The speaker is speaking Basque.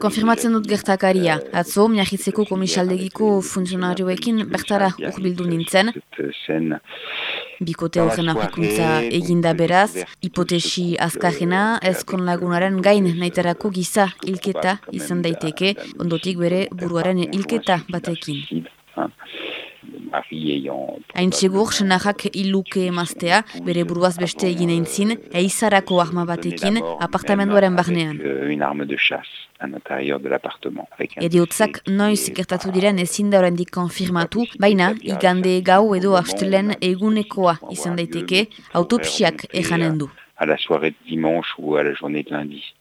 Konfirmatzen dut gertakaria. Atzo, miahitzeko komisaldegiko funtzionarioekin bertara urbildu nintzen. Bikote horren aurrikuntza eginda beraz, hipotesi azkajena, ezkon lagunaren gain naiterako giza ilketa izan daiteke, ondotik bere buruaren ilketa batekin. Hain txegur, senarrak iluke emaztea, bere buruaz beste egin eintzin, eizarako arma batekin, apartamenduaren barnean. Ediotzak noiz ikertatu diren ezin da oraindik konfirmatu, baina igande gau edo astelen egunekoa izan daiteke, autopsiak ejanen du. à la soirée de dimanche ou à la journée de lundi.